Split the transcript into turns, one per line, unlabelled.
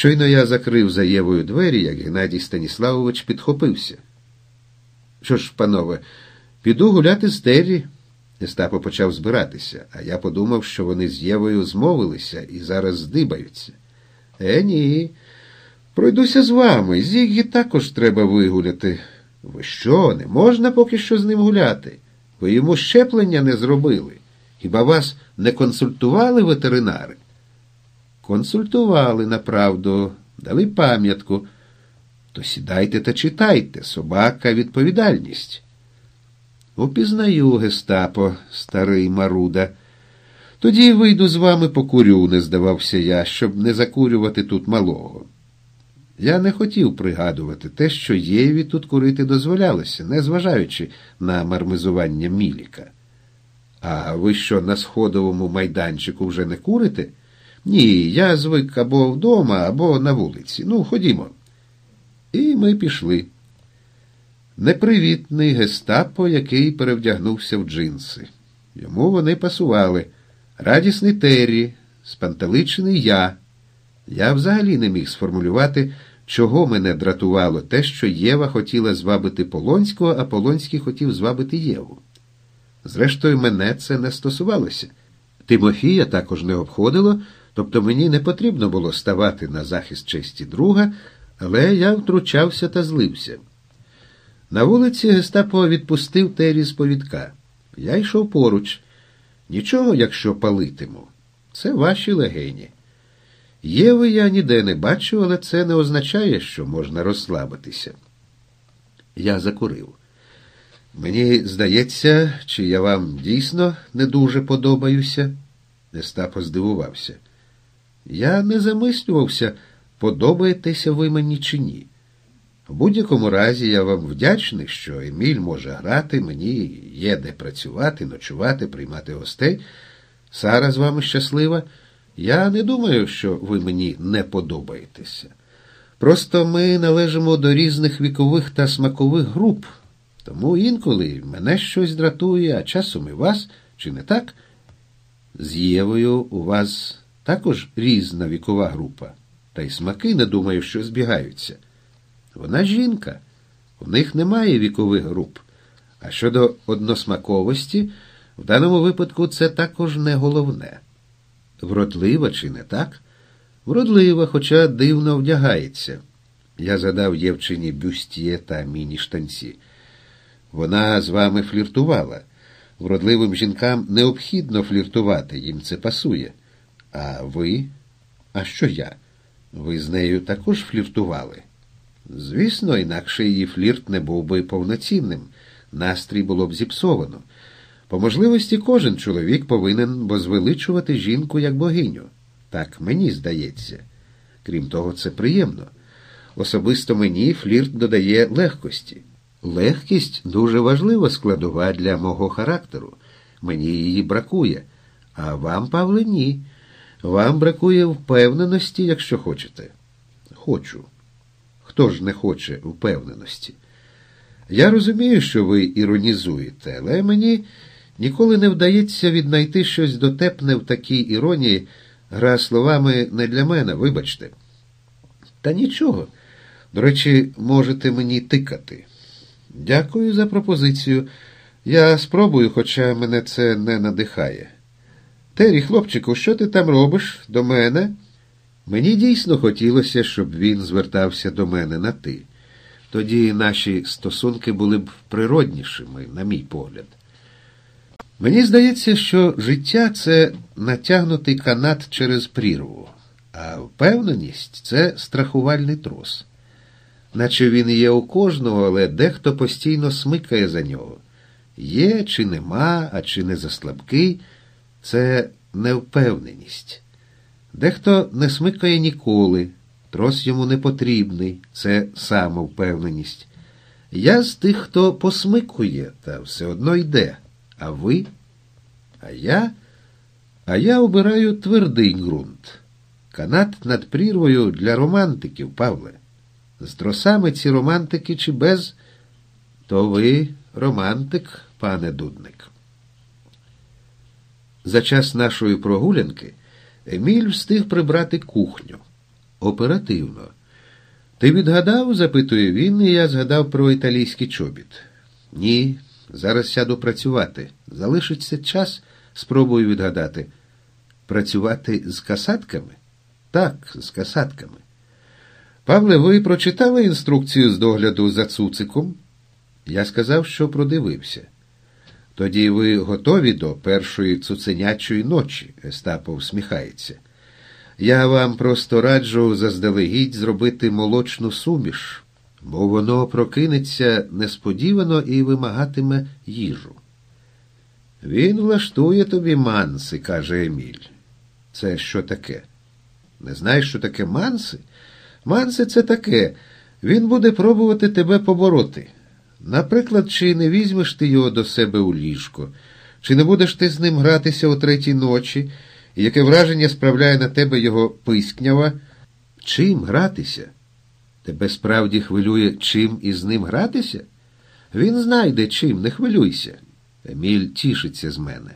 Щойно я закрив за Євою двері, як Геннадій Станіславович підхопився. Що ж, панове, піду гуляти з Террі. Остапо почав збиратися, а я подумав, що вони з Євою змовилися і зараз здибаються. Е, ні. Пройдуся з вами. Зігі також треба вигуляти. Ви що, не можна поки що з ним гуляти? Ви йому щеплення не зробили. Хіба вас не консультували ветеринари? Консультували направду, дали пам'ятку. То сідайте та читайте, собака відповідальність. Упізнаю, гестапо, старий Маруда. Тоді вийду з вами покурю, не здавався я, щоб не закурювати тут малого. Я не хотів пригадувати те, що Єві тут курити дозволялося, незважаючи на мармизування Міліка. А ви що на сходовому майданчику вже не курите? Ні, я звик або вдома, або на вулиці. Ну, ходімо. І ми пішли. Непривітний гестапо, який перевдягнувся в джинси. Йому вони пасували. Радісний Террі, спантеличений я. Я взагалі не міг сформулювати, чого мене дратувало те, що Єва хотіла звабити Полонського, а Полонський хотів звабити Єву. Зрештою, мене це не стосувалося. Тимофія також не обходило, тобто мені не потрібно було ставати на захист честі друга, але я втручався та злився. На вулиці Гестапо відпустив Тері з повідка. Я йшов поруч. Нічого, якщо палитиму. Це ваші легені. Єви я ніде не бачу, але це не означає, що можна розслабитися. Я закурив. Мені здається, чи я вам дійсно не дуже подобаюся? Нестапо здивувався. Я не замислювався, подобаєтеся ви мені чи ні. В будь-якому разі я вам вдячний, що Еміль може грати, мені є де працювати, ночувати, приймати гостей. Сара з вами щаслива. Я не думаю, що ви мені не подобаєтеся. Просто ми належимо до різних вікових та смакових груп, тому інколи мене щось дратує, а часом і вас, чи не так? З Євою у вас також різна вікова група, та й смаки, не думаю, що збігаються. Вона жінка, у них немає вікових груп. А щодо односмаковості, в даному випадку це також не головне. Вродлива чи не так? Вродлива, хоча дивно вдягається. Я задав Євчині бюстіє та міні-штанці. Вона з вами фліртувала. Вродливим жінкам необхідно фліртувати, їм це пасує. А ви? А що я? Ви з нею також фліртували? Звісно, інакше її флірт не був би повноцінним, настрій було б зіпсовано. По можливості кожен чоловік повинен возвеличувати жінку як богиню. Так мені здається. Крім того, це приємно. Особисто мені флірт додає легкості. Легкість дуже важлива складова для мого характеру. Мені її бракує. А вам, Павле, ні. Вам бракує впевненості, якщо хочете. Хочу. Хто ж не хоче впевненості? Я розумію, що ви іронізуєте, але мені ніколи не вдається віднайти щось дотепне в такій іронії, гра словами не для мене, вибачте. Та нічого. До речі, можете мені тикати. Дякую за пропозицію. Я спробую, хоча мене це не надихає. Тері, хлопчику, що ти там робиш до мене? Мені дійсно хотілося, щоб він звертався до мене на ти. Тоді наші стосунки були б природнішими, на мій погляд. Мені здається, що життя це натягнутий канат через прірву, а впевненість це страхувальний трос. Наче він є у кожного, але дехто постійно смикає за нього. Є чи нема, а чи не заслабкий це невпевненість. Дехто не смикає ніколи, трос йому не потрібний, це самовпевненість. Я з тих, хто посмикує, та все одно йде. А ви? А я? А я обираю твердий ґрунт. Канат над прірвою для романтиків, Павле. З тросами ці романтики чи без, то ви романтик, пане дудник. За час нашої прогулянки Еміль встиг прибрати кухню. Оперативно. Ти відгадав? запитує він, і я згадав про італійський чобіт. Ні, зараз сяду працювати. Залишиться час, спробую відгадати. Працювати з касатками? Так, з касатками. Павле, ви прочитали інструкцію з догляду за цуциком? Я сказав, що продивився. Тоді ви готові до першої цуценячої ночі, Естапо всміхається. Я вам просто раджу заздалегідь зробити молочну суміш, бо воно прокинеться несподівано і вимагатиме їжу. Він влаштує тобі манси, каже Еміль. Це що таке? Не знаєш, що таке манси? Манси це таке. Він буде пробувати тебе побороти. Наприклад, чи не візьмеш ти його до себе у ліжко, чи не будеш ти з ним гратися о третій ночі, і яке враження справляє на тебе його пискнява? Чим гратися? Тебе справді хвилює, чим із ним гратися? Він знайде чим, не хвилюйся. Еміль тішиться з мене.